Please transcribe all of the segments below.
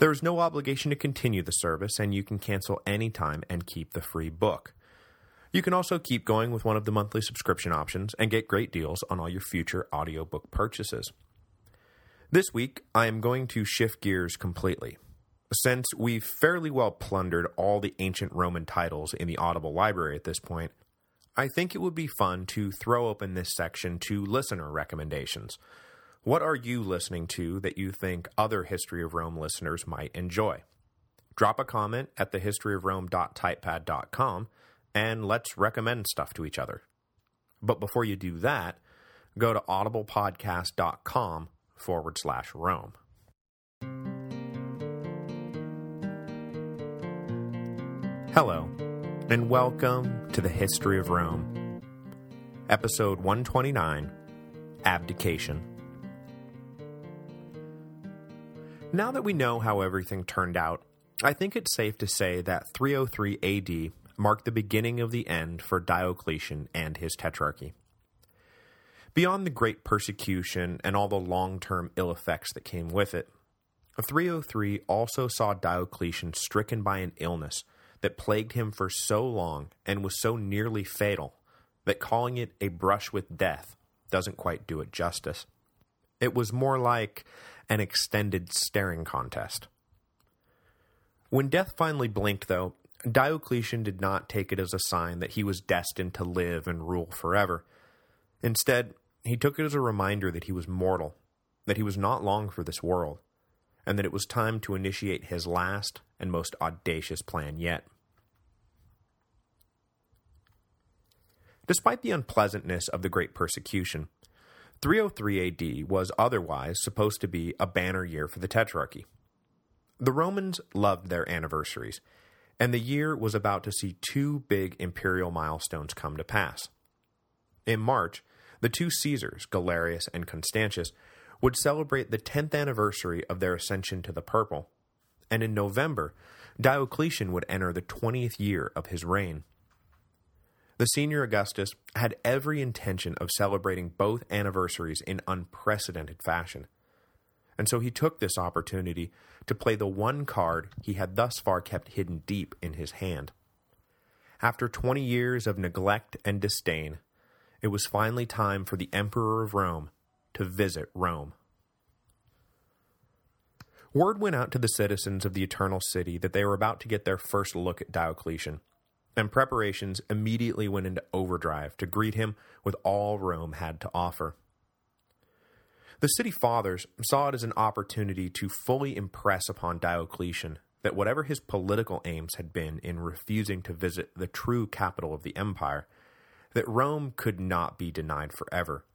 There is no obligation to continue the service, and you can cancel anytime and keep the free book. You can also keep going with one of the monthly subscription options and get great deals on all your future audiobook purchases. This week, I am going to shift gears completely. Since we've fairly well plundered all the ancient Roman titles in the Audible library at this point, I think it would be fun to throw open this section to listener recommendations. What are you listening to that you think other History of Rome listeners might enjoy? Drop a comment at thehistoryofrome.typepad.com and let's recommend stuff to each other. But before you do that, go to audiblepodcast.com forward slash Rome. Hello, and welcome to the History of Rome. Episode 129, Abdication. Now that we know how everything turned out, I think it's safe to say that 303 AD marked the beginning of the end for Diocletian and his tetrarchy. Beyond the great persecution and all the long-term ill effects that came with it, 303 also saw Diocletian stricken by an illness that plagued him for so long and was so nearly fatal that calling it a brush with death doesn't quite do it justice. It was more like an extended staring contest. When death finally blinked, though, Diocletian did not take it as a sign that he was destined to live and rule forever. Instead, he took it as a reminder that he was mortal, that he was not long for this world, and that it was time to initiate his last and most audacious plan yet. Despite the unpleasantness of the Great Persecution, 303 AD was otherwise supposed to be a banner year for the Tetrarchy. The Romans loved their anniversaries, and the year was about to see two big imperial milestones come to pass. In March, the two Caesars, Galerius and Constantius, would celebrate the 10th anniversary of their ascension to the purple, and in November, Diocletian would enter the 20th year of his reign. The senior Augustus had every intention of celebrating both anniversaries in unprecedented fashion, and so he took this opportunity to play the one card he had thus far kept hidden deep in his hand. After 20 years of neglect and disdain, it was finally time for the Emperor of Rome to visit Rome. Word went out to the citizens of the Eternal City that they were about to get their first look at Diocletian, and preparations immediately went into overdrive to greet him with all Rome had to offer. The city fathers saw it as an opportunity to fully impress upon Diocletian that whatever his political aims had been in refusing to visit the true capital of the empire, that Rome could not be denied forever.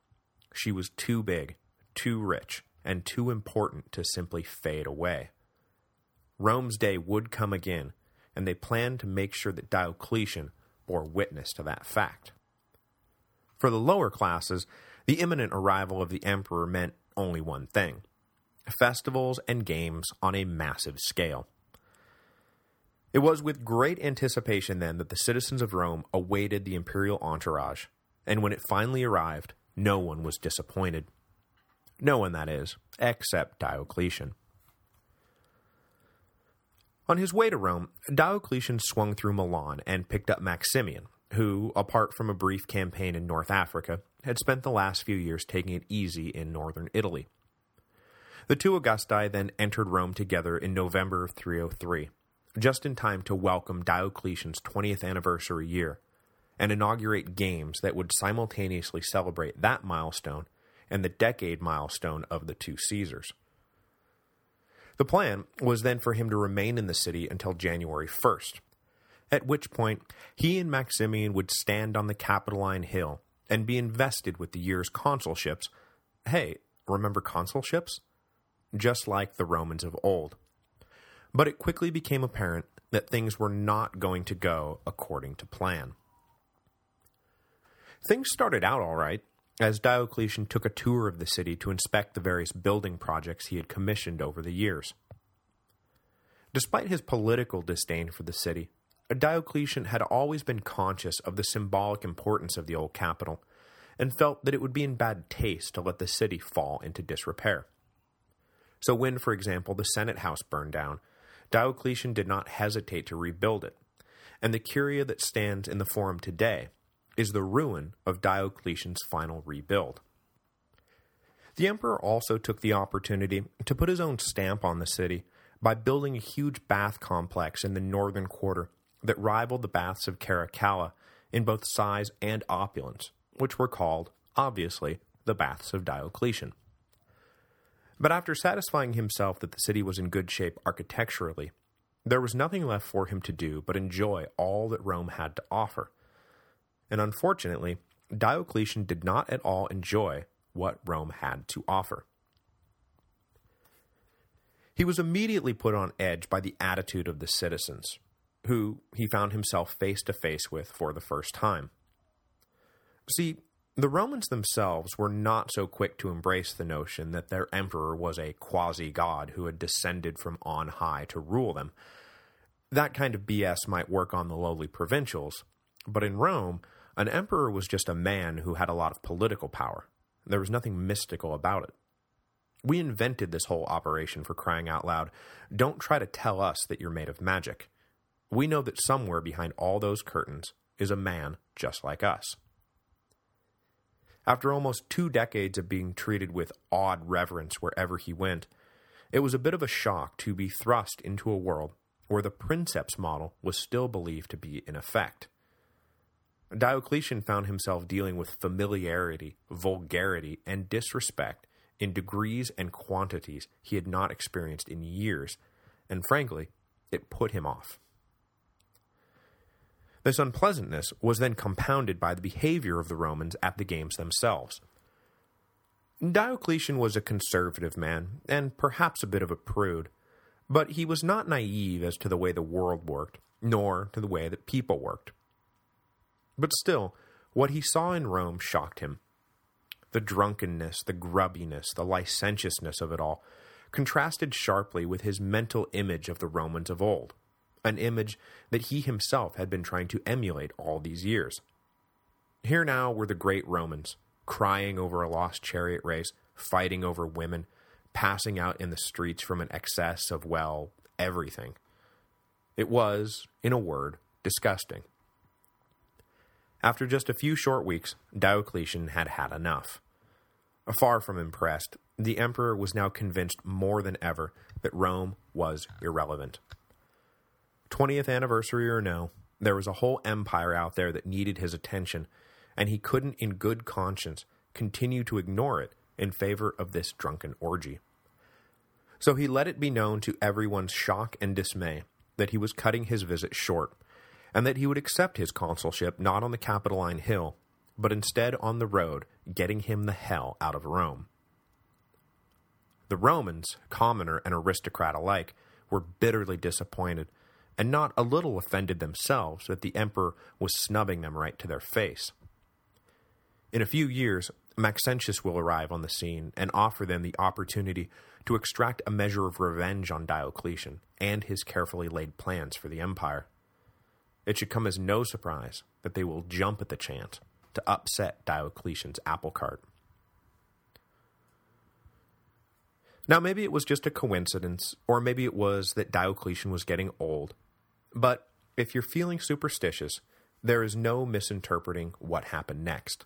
She was too big, too rich, and too important to simply fade away. Rome's day would come again, and they planned to make sure that Diocletian bore witness to that fact. For the lower classes, the imminent arrival of the emperor meant only one thing. Festivals and games on a massive scale. It was with great anticipation then that the citizens of Rome awaited the imperial entourage, and when it finally arrived, no one was disappointed. No one, that is, except Diocletian. On his way to Rome, Diocletian swung through Milan and picked up Maximian, who, apart from a brief campaign in North Africa, had spent the last few years taking it easy in northern Italy. The two Augusti then entered Rome together in November of 303, just in time to welcome Diocletian's 20th anniversary year, and inaugurate games that would simultaneously celebrate that milestone and the decade milestone of the two Caesars. The plan was then for him to remain in the city until January 1st, at which point he and Maximian would stand on the Capitoline Hill and be invested with the year's consulships. Hey, remember consulships? Just like the Romans of old. But it quickly became apparent that things were not going to go according to plan. Things started out all right, as Diocletian took a tour of the city to inspect the various building projects he had commissioned over the years. Despite his political disdain for the city, Diocletian had always been conscious of the symbolic importance of the old capital, and felt that it would be in bad taste to let the city fall into disrepair. So when, for example, the Senate House burned down, Diocletian did not hesitate to rebuild it, and the curia that stands in the forum today is the ruin of Diocletian's final rebuild. The emperor also took the opportunity to put his own stamp on the city by building a huge bath complex in the northern quarter that rivaled the baths of Caracalla in both size and opulence, which were called, obviously, the Baths of Diocletian. But after satisfying himself that the city was in good shape architecturally, there was nothing left for him to do but enjoy all that Rome had to offer. And unfortunately, Diocletian did not at all enjoy what Rome had to offer. He was immediately put on edge by the attitude of the citizens, who he found himself face to face with for the first time. See, the Romans themselves were not so quick to embrace the notion that their emperor was a quasi-god who had descended from on high to rule them. That kind of BS might work on the lowly provincials, but in Rome, an emperor was just a man who had a lot of political power. There was nothing mystical about it. We invented this whole operation for crying out loud. Don't try to tell us that you're made of magic. We know that somewhere behind all those curtains is a man just like us. After almost two decades of being treated with awed reverence wherever he went, it was a bit of a shock to be thrust into a world where the princeps model was still believed to be in effect. Diocletian found himself dealing with familiarity, vulgarity, and disrespect in degrees and quantities he had not experienced in years, and frankly, it put him off. This unpleasantness was then compounded by the behavior of the Romans at the games themselves. Diocletian was a conservative man, and perhaps a bit of a prude, but he was not naive as to the way the world worked, nor to the way that people worked. But still, what he saw in Rome shocked him. The drunkenness, the grubbiness, the licentiousness of it all contrasted sharply with his mental image of the Romans of old an image that he himself had been trying to emulate all these years. Here now were the great Romans, crying over a lost chariot race, fighting over women, passing out in the streets from an excess of, well, everything. It was, in a word, disgusting. After just a few short weeks, Diocletian had had enough. Far from impressed, the emperor was now convinced more than ever that Rome was irrelevant. 20th anniversary or no, there was a whole empire out there that needed his attention, and he couldn't in good conscience continue to ignore it in favor of this drunken orgy. So he let it be known to everyone's shock and dismay that he was cutting his visit short, and that he would accept his consulship not on the Capitoline Hill, but instead on the road, getting him the hell out of Rome. The Romans, commoner and aristocrat alike, were bitterly disappointed and not a little offended themselves that the emperor was snubbing them right to their face. In a few years, Maxentius will arrive on the scene and offer them the opportunity to extract a measure of revenge on Diocletian and his carefully laid plans for the empire. It should come as no surprise that they will jump at the chance to upset Diocletian's apple cart. Now maybe it was just a coincidence, or maybe it was that Diocletian was getting old but if you're feeling superstitious, there is no misinterpreting what happened next.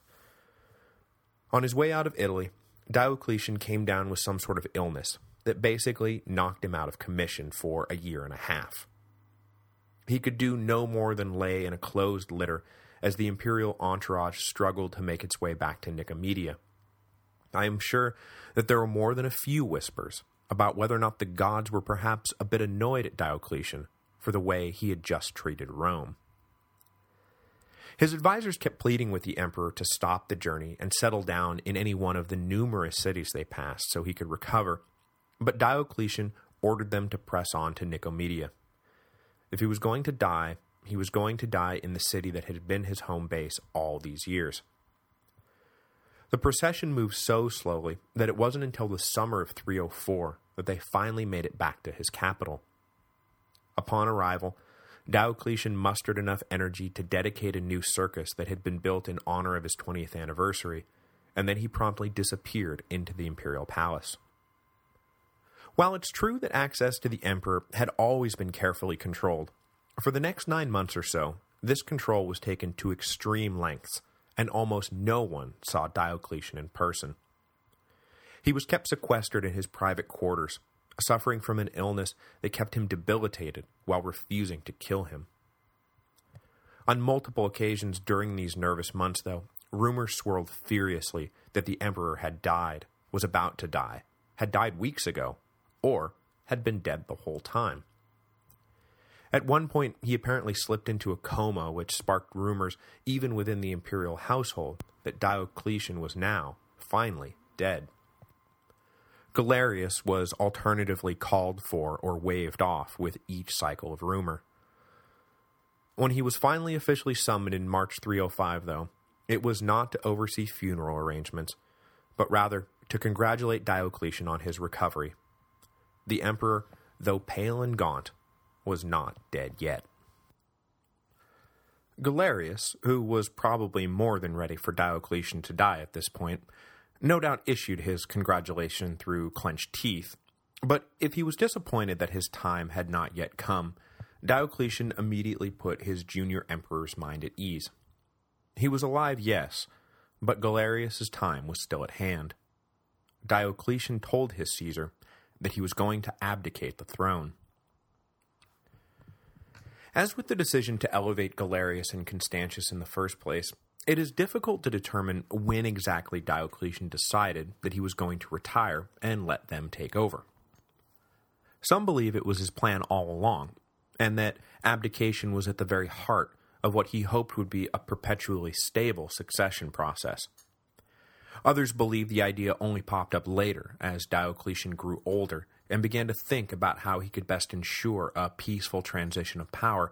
On his way out of Italy, Diocletian came down with some sort of illness that basically knocked him out of commission for a year and a half. He could do no more than lay in a closed litter as the imperial entourage struggled to make its way back to Nicomedia. I am sure that there were more than a few whispers about whether or not the gods were perhaps a bit annoyed at Diocletian for the way he had just treated Rome. His advisors kept pleading with the emperor to stop the journey and settle down in any one of the numerous cities they passed so he could recover, but Diocletian ordered them to press on to Nicomedia. If he was going to die, he was going to die in the city that had been his home base all these years. The procession moved so slowly that it wasn't until the summer of 304 that they finally made it back to his capital. Upon arrival, Diocletian mustered enough energy to dedicate a new circus that had been built in honor of his 20th anniversary, and then he promptly disappeared into the imperial palace. While it's true that access to the emperor had always been carefully controlled, for the next nine months or so, this control was taken to extreme lengths, and almost no one saw Diocletian in person. He was kept sequestered in his private quarters, suffering from an illness that kept him debilitated while refusing to kill him. On multiple occasions during these nervous months, though, rumors swirled furiously that the emperor had died, was about to die, had died weeks ago, or had been dead the whole time. At one point, he apparently slipped into a coma which sparked rumors even within the imperial household that Diocletian was now, finally, dead. Galerius was alternatively called for or waved off with each cycle of rumor. When he was finally officially summoned in March 305, though, it was not to oversee funeral arrangements, but rather to congratulate Diocletian on his recovery. The emperor, though pale and gaunt, was not dead yet. Galerius, who was probably more than ready for Diocletian to die at this point, no doubt issued his congratulation through clenched teeth, but if he was disappointed that his time had not yet come, Diocletian immediately put his junior emperor's mind at ease. He was alive, yes, but Galerius's time was still at hand. Diocletian told his Caesar that he was going to abdicate the throne. As with the decision to elevate Galerius and Constantius in the first place, it is difficult to determine when exactly Diocletian decided that he was going to retire and let them take over. Some believe it was his plan all along, and that abdication was at the very heart of what he hoped would be a perpetually stable succession process. Others believe the idea only popped up later as Diocletian grew older and began to think about how he could best ensure a peaceful transition of power,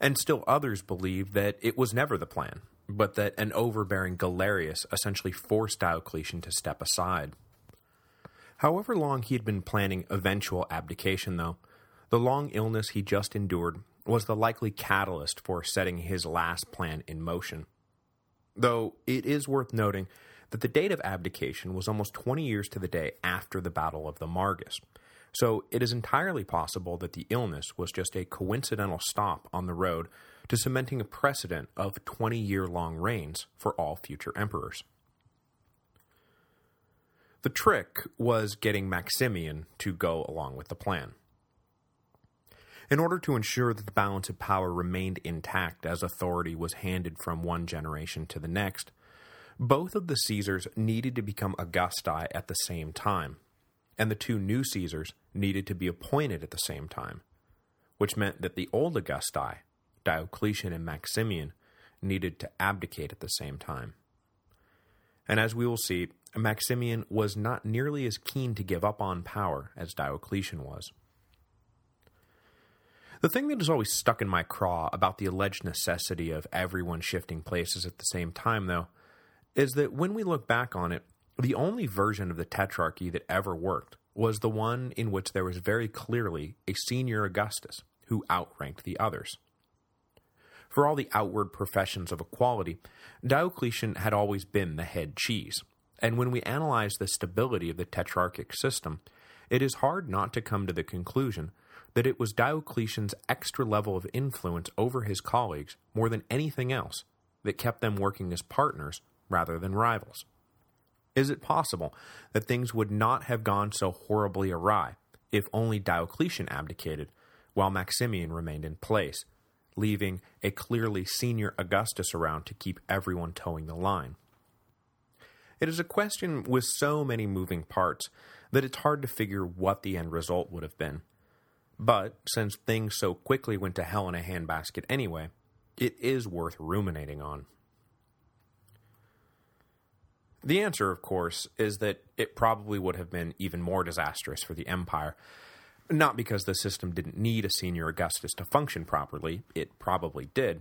and still others believe that it was never the plan, but that an overbearing Galerius essentially forced Diocletian to step aside. However long he had been planning eventual abdication, though, the long illness he just endured was the likely catalyst for setting his last plan in motion. Though it is worth noting that the date of abdication was almost 20 years to the day after the Battle of the Margus, so it is entirely possible that the illness was just a coincidental stop on the road to cementing a precedent of 20-year-long reigns for all future emperors. The trick was getting Maximian to go along with the plan. In order to ensure that the balance of power remained intact as authority was handed from one generation to the next, both of the Caesars needed to become Augusti at the same time, and the two new Caesars needed to be appointed at the same time, which meant that the old Augusti Diocletian and Maximian needed to abdicate at the same time. And as we will see, Maximian was not nearly as keen to give up on power as Diocletian was. The thing that has always stuck in my craw about the alleged necessity of everyone shifting places at the same time, though, is that when we look back on it, the only version of the Tetrarchy that ever worked was the one in which there was very clearly a senior Augustus who outranked the others. For all the outward professions of equality, Diocletian had always been the head cheese, and when we analyze the stability of the Tetrarchic system, it is hard not to come to the conclusion that it was Diocletian's extra level of influence over his colleagues more than anything else that kept them working as partners rather than rivals. Is it possible that things would not have gone so horribly awry if only Diocletian abdicated while Maximian remained in place, leaving a clearly senior Augustus around to keep everyone toeing the line. It is a question with so many moving parts that it's hard to figure what the end result would have been. But, since things so quickly went to hell in a handbasket anyway, it is worth ruminating on. The answer, of course, is that it probably would have been even more disastrous for the Empire, Not because the system didn't need a senior Augustus to function properly, it probably did,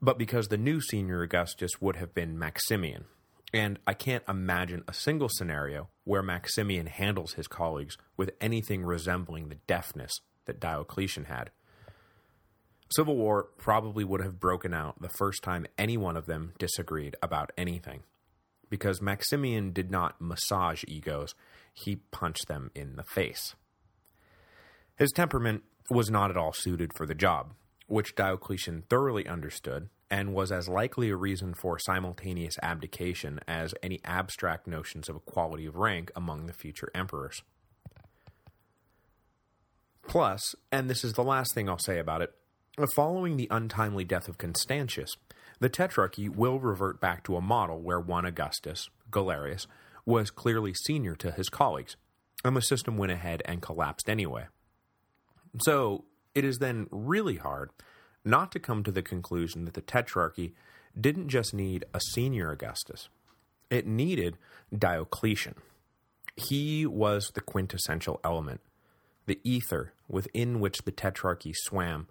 but because the new senior Augustus would have been Maximian, and I can't imagine a single scenario where Maximian handles his colleagues with anything resembling the deafness that Diocletian had. Civil war probably would have broken out the first time any one of them disagreed about anything, because Maximian did not massage egos, he punched them in the face. His temperament was not at all suited for the job, which Diocletian thoroughly understood and was as likely a reason for simultaneous abdication as any abstract notions of equality of rank among the future emperors. Plus, and this is the last thing I'll say about it, following the untimely death of Constantius, the Tetrarchy will revert back to a model where one Augustus, Galerius, was clearly senior to his colleagues, and the system went ahead and collapsed anyway. So, it is then really hard not to come to the conclusion that the Tetrarchy didn't just need a senior Augustus. It needed Diocletian. He was the quintessential element, the ether within which the Tetrarchy swam,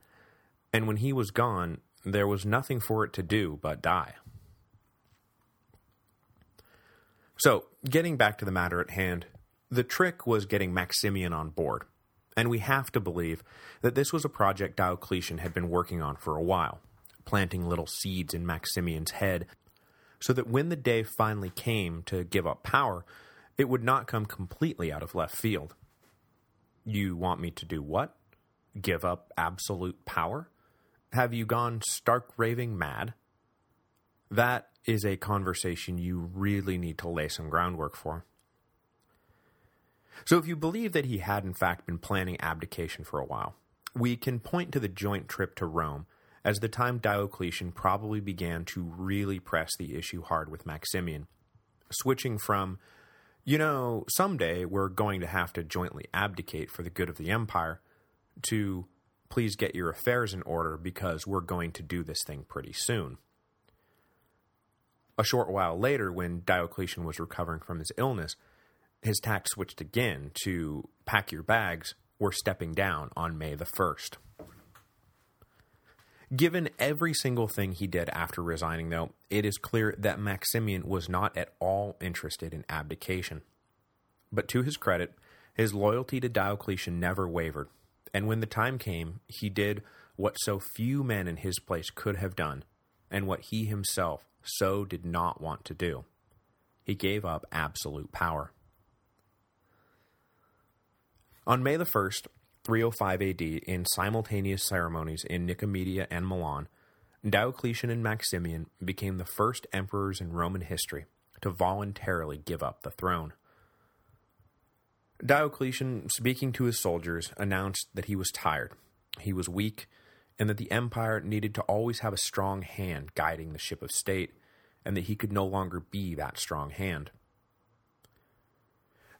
and when he was gone, there was nothing for it to do but die. So, getting back to the matter at hand, the trick was getting Maximian on board and we have to believe that this was a project Diocletian had been working on for a while, planting little seeds in Maximian's head, so that when the day finally came to give up power, it would not come completely out of left field. You want me to do what? Give up absolute power? Have you gone stark raving mad? That is a conversation you really need to lay some groundwork for. So if you believe that he had in fact been planning abdication for a while, we can point to the joint trip to Rome as the time Diocletian probably began to really press the issue hard with Maximian, switching from, you know, someday we're going to have to jointly abdicate for the good of the empire, to please get your affairs in order because we're going to do this thing pretty soon. A short while later, when Diocletian was recovering from his illness, his tack switched again to pack your bags, we're stepping down on May the 1st. Given every single thing he did after resigning, though, it is clear that Maximian was not at all interested in abdication. But to his credit, his loyalty to Diocletian never wavered, and when the time came, he did what so few men in his place could have done, and what he himself so did not want to do. He gave up absolute power. On May the 1st, 305 AD, in simultaneous ceremonies in Nicomedia and Milan, Diocletian and Maximian became the first emperors in Roman history to voluntarily give up the throne. Diocletian, speaking to his soldiers, announced that he was tired, he was weak, and that the empire needed to always have a strong hand guiding the ship of state, and that he could no longer be that strong hand.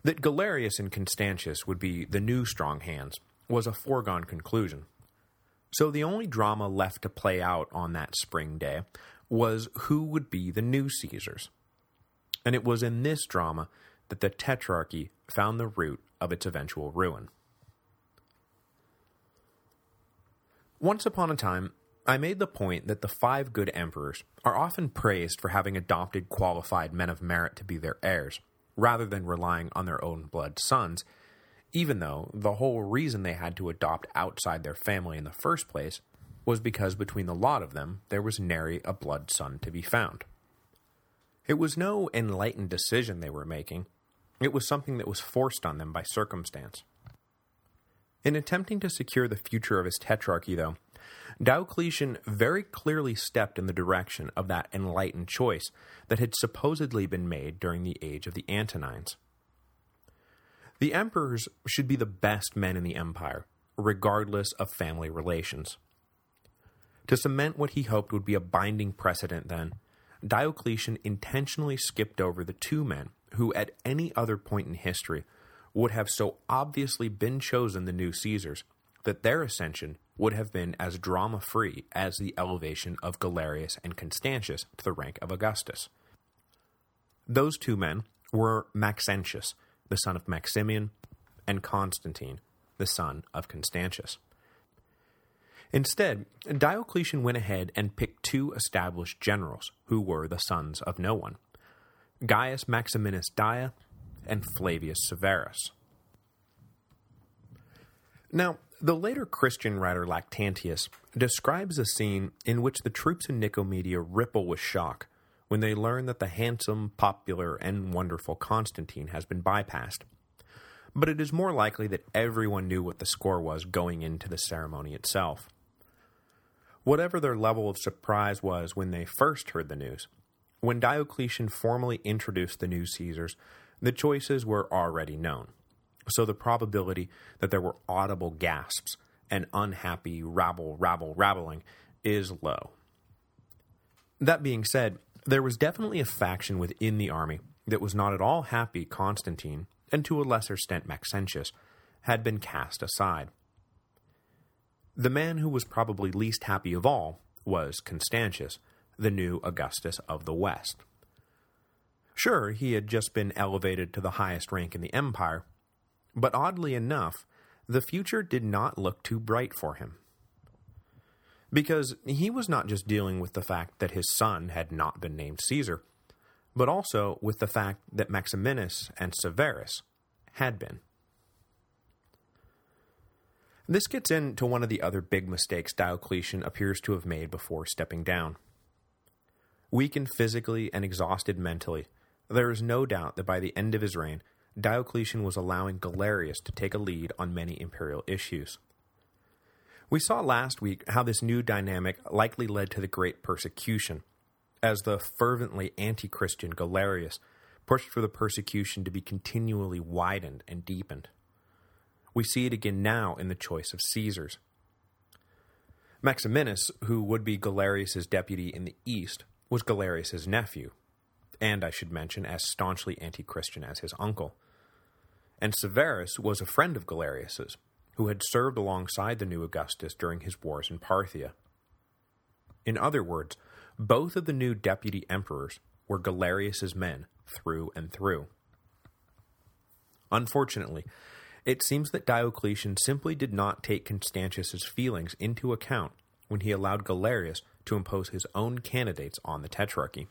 That Galerius and Constantius would be the new strong hands was a foregone conclusion. So the only drama left to play out on that spring day was who would be the new Caesars. And it was in this drama that the Tetrarchy found the root of its eventual ruin. Once upon a time, I made the point that the five good emperors are often praised for having adopted qualified men of merit to be their heirs, rather than relying on their own blood sons, even though the whole reason they had to adopt outside their family in the first place was because between the lot of them there was nary a blood son to be found. It was no enlightened decision they were making, it was something that was forced on them by circumstance. In attempting to secure the future of his tetrarchy, though, Diocletian very clearly stepped in the direction of that enlightened choice that had supposedly been made during the age of the Antonines. The emperors should be the best men in the empire, regardless of family relations. To cement what he hoped would be a binding precedent then, Diocletian intentionally skipped over the two men who at any other point in history would have so obviously been chosen the new Caesars that their ascension would have been as drama-free as the elevation of Galerius and Constantius to the rank of Augustus. Those two men were Maxentius, the son of Maximian, and Constantine, the the son of Constantius. Instead, Diocletian went ahead and picked two established generals, who were the sons of no one, Gaius Maximinus Daia and Flavius Severus. Now, the later Christian writer Lactantius describes a scene in which the troops in Nicomedia ripple with shock when they learn that the handsome, popular, and wonderful Constantine has been bypassed. But it is more likely that everyone knew what the score was going into the ceremony itself. Whatever their level of surprise was when they first heard the news, when Diocletian formally introduced the new Caesars, the choices were already known. So the probability that there were audible gasps and unhappy rabble, rabble, rabbling is low. That being said, there was definitely a faction within the army that was not at all happy Constantine, and to a lesser extent Maxentius, had been cast aside. The man who was probably least happy of all was Constantius, the new Augustus of the West. Sure, he had just been elevated to the highest rank in the empire, but oddly enough, the future did not look too bright for him. Because he was not just dealing with the fact that his son had not been named Caesar, but also with the fact that Maximinus and Severus had been. This gets into one of the other big mistakes Diocletian appears to have made before stepping down. Weakened physically and exhausted mentally, there is no doubt that by the end of his reign, Diocletian was allowing Galerius to take a lead on many imperial issues. We saw last week how this new dynamic likely led to the Great Persecution, as the fervently anti-Christian Galerius pushed for the persecution to be continually widened and deepened. We see it again now in the choice of Caesars. Maximinus, who would be Galerius's deputy in the east, was Galerius's nephew, and I should mention as staunchly anti-Christian as his uncle. And Severus was a friend of Galerius's, who had served alongside the new Augustus during his wars in Parthia. In other words, both of the new deputy emperors were Galerius's men through and through. Unfortunately, it seems that Diocletian simply did not take Constantius's feelings into account when he allowed Galerius to impose his own candidates on the Tetrarchy.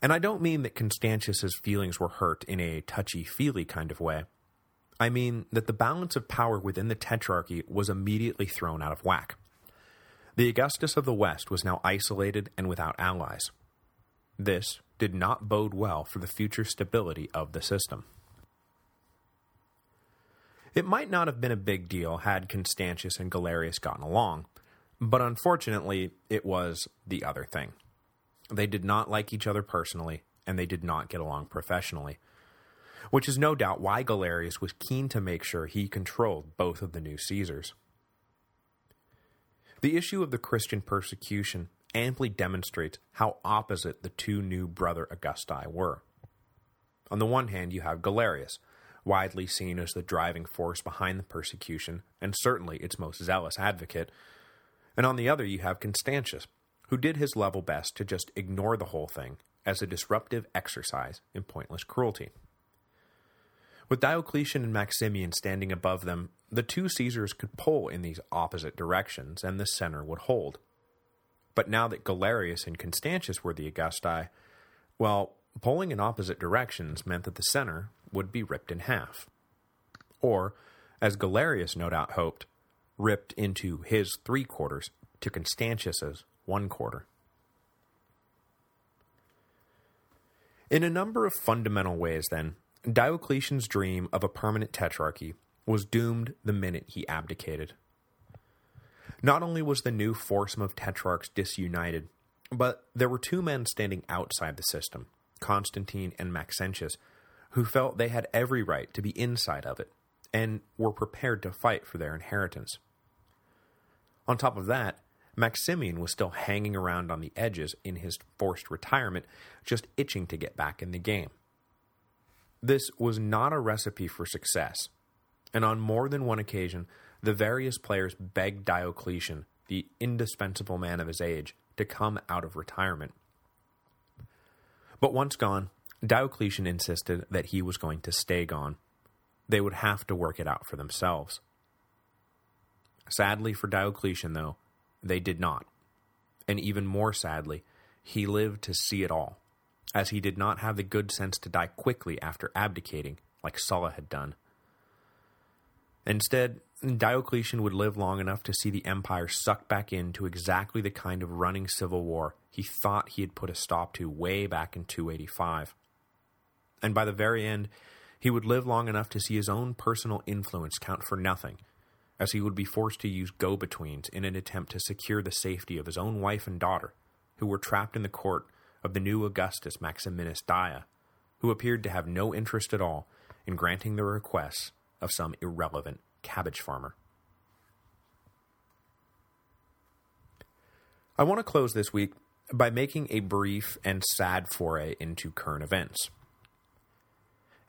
And I don't mean that Constantius's feelings were hurt in a touchy-feely kind of way. I mean that the balance of power within the Tetrarchy was immediately thrown out of whack. The Augustus of the West was now isolated and without allies. This did not bode well for the future stability of the system. It might not have been a big deal had Constantius and Galerius gotten along, but unfortunately it was the other thing. They did not like each other personally, and they did not get along professionally, which is no doubt why Galerius was keen to make sure he controlled both of the new Caesars. The issue of the Christian persecution amply demonstrates how opposite the two new brother Augusti were. On the one hand, you have Galerius, widely seen as the driving force behind the persecution, and certainly its most zealous advocate. And on the other you have Constantius, who did his level best to just ignore the whole thing as a disruptive exercise in pointless cruelty. With Diocletian and Maximian standing above them, the two Caesars could pull in these opposite directions, and the center would hold. But now that Galerius and Constantius were the Augusti, well, pulling in opposite directions meant that the center would be ripped in half. Or, as Galerius no doubt hoped, ripped into his three quarters to Constantius's one quarter. In a number of fundamental ways, then, Diocletian's dream of a permanent tetrarchy was doomed the minute he abdicated. Not only was the new foursome of tetrarchs disunited, but there were two men standing outside the system, Constantine and Maxentius, who felt they had every right to be inside of it, and were prepared to fight for their inheritance. On top of that, Maximian was still hanging around on the edges in his forced retirement, just itching to get back in the game. This was not a recipe for success, and on more than one occasion, the various players begged Diocletian, the indispensable man of his age, to come out of retirement. But once gone, Diocletian insisted that he was going to stay gone, They would have to work it out for themselves. Sadly for Diocletian, though, they did not. And even more sadly, he lived to see it all, as he did not have the good sense to die quickly after abdicating, like Sulla had done. Instead, Diocletian would live long enough to see the empire sucked back into exactly the kind of running civil war he thought he had put a stop to way back in 285. And by the very end, he would live long enough to see his own personal influence count for nothing, as he would be forced to use go-betweens in an attempt to secure the safety of his own wife and daughter, who were trapped in the court of the new Augustus Maximinus Dia, who appeared to have no interest at all in granting the requests of some irrelevant cabbage farmer. I want to close this week by making a brief and sad foray into current events.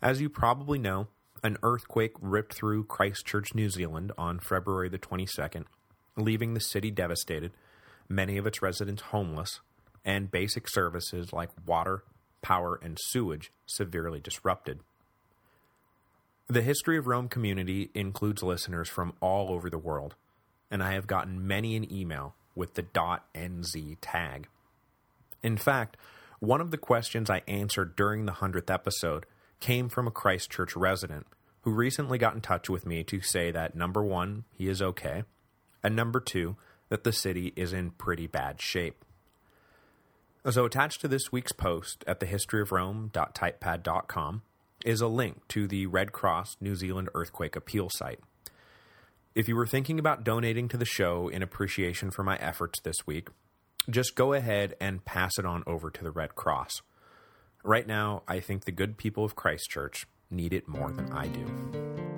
As you probably know, an earthquake ripped through Christchurch, New Zealand on February the 22nd, leaving the city devastated, many of its residents homeless, and basic services like water, power, and sewage severely disrupted. The History of Rome community includes listeners from all over the world, and I have gotten many an email with the .nz tag. In fact, one of the questions I answered during the 100th episode came from a Christchurch resident who recently got in touch with me to say that number one, he is okay, and number two, that the city is in pretty bad shape. So attached to this week's post at thehistoryofrome.typepad.com is a link to the Red Cross New Zealand Earthquake Appeal site. If you were thinking about donating to the show in appreciation for my efforts this week, just go ahead and pass it on over to the Red Cross. Right now, I think the good people of Christchurch need it more than I do.